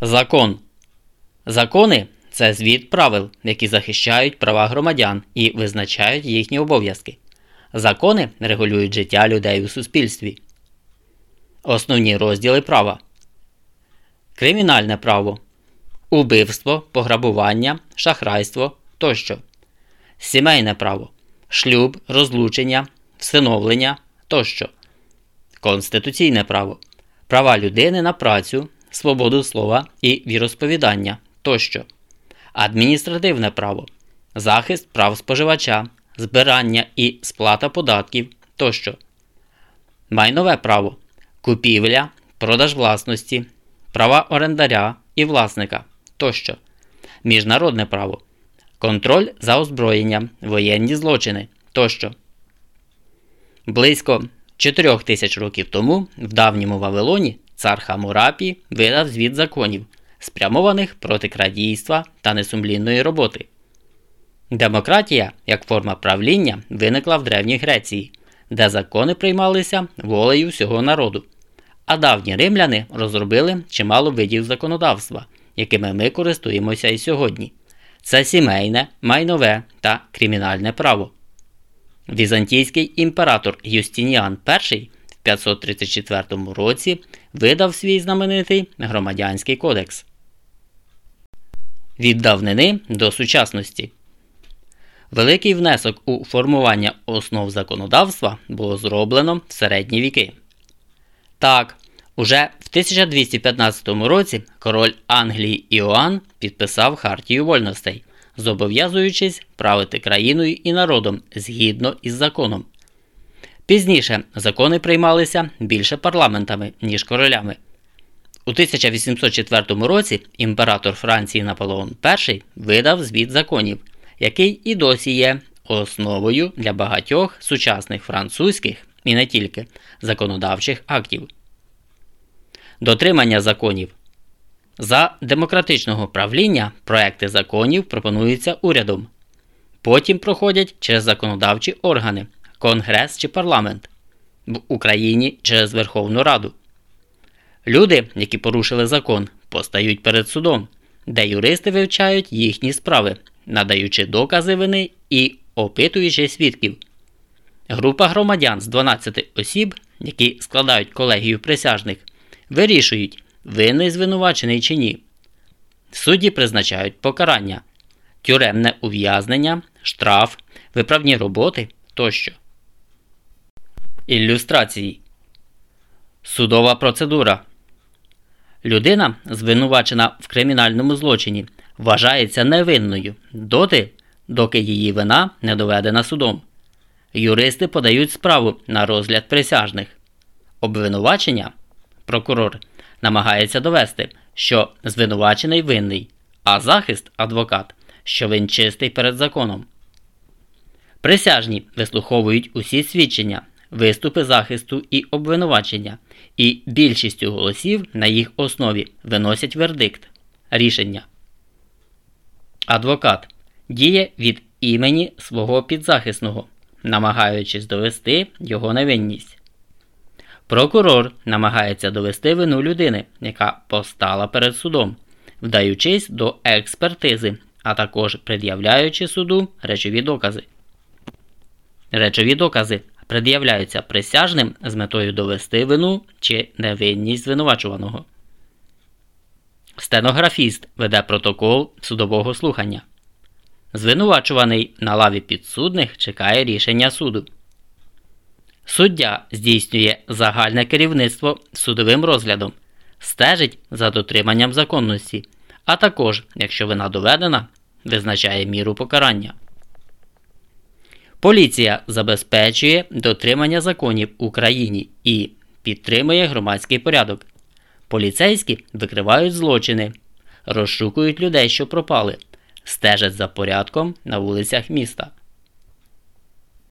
Закон. Закони це звіт правил, які захищають права громадян і визначають їхні обов'язки. Закони регулюють життя людей у суспільстві. Основні розділи права. Кримінальне право. Убивство, пограбування, шахрайство тощо. Сімейне право. Шлюб, розлучення, всиновлення тощо. Конституційне право. Права людини на працю, свободу слова і віросповідання тощо. Адміністративне право. Захист прав споживача, збирання і сплата податків тощо. Майнове право. Купівля, продаж власності, права орендаря і власника тощо. Міжнародне право. Контроль за озброєнням, воєнні злочини тощо. Близько 4 тисяч років тому в давньому Вавилоні цар Хамурапі видав звіт законів, спрямованих проти крадійства та несумлінної роботи. Демократія як форма правління виникла в Древній Греції, де закони приймалися волею всього народу. А давні римляни розробили чимало видів законодавства, якими ми користуємося і сьогодні. Це сімейне, майнове та кримінальне право. Візантійський імператор Юстініан І 534 році видав свій знаменитий Громадянський кодекс. Від давнини до сучасності. Великий внесок у формування основ законодавства було зроблено в середні віки. Так, уже в 1215 році король Англії Іоанн підписав Хартію вольностей, зобов'язуючись правити країною і народом згідно із законом. Пізніше закони приймалися більше парламентами, ніж королями. У 1804 році імператор Франції Наполеон І видав звіт законів, який і досі є основою для багатьох сучасних французьких і не тільки законодавчих актів. Дотримання законів. За демократичного правління проекти законів пропонуються урядом. Потім проходять через законодавчі органи, Конгрес чи парламент, в Україні через Верховну Раду. Люди, які порушили закон, постають перед судом, де юристи вивчають їхні справи, надаючи докази вини і опитуючи свідків. Група громадян з 12 осіб, які складають колегію присяжних, вирішують, винний звинувачений чи ні. Судді призначають покарання, тюремне ув'язнення, штраф, виправні роботи тощо. Ілюстрації Судова процедура Людина, звинувачена в кримінальному злочині, вважається невинною доти, доки її вина не доведена судом. Юристи подають справу на розгляд присяжних. Обвинувачення прокурор намагається довести, що звинувачений винний, а захист адвокат, що він чистий перед законом. Присяжні вислуховують усі свідчення, виступи захисту і обвинувачення, і більшістю голосів на їх основі виносять вердикт рішення. Адвокат діє від імені свого підзахисного, намагаючись довести його невинність. Прокурор намагається довести вину людини, яка постала перед судом, вдаючись до експертизи, а також пред'являючи суду речові докази. Речові докази пред'являються присяжним з метою довести вину чи невинність звинувачуваного. Стенографіст веде протокол судового слухання. Звинувачуваний на лаві підсудних чекає рішення суду. Суддя здійснює загальне керівництво судовим розглядом, стежить за дотриманням законності, а також, якщо вина доведена, визначає міру покарання. Поліція забезпечує дотримання законів Україні і підтримує громадський порядок. Поліцейські викривають злочини, розшукують людей, що пропали, стежать за порядком на вулицях міста.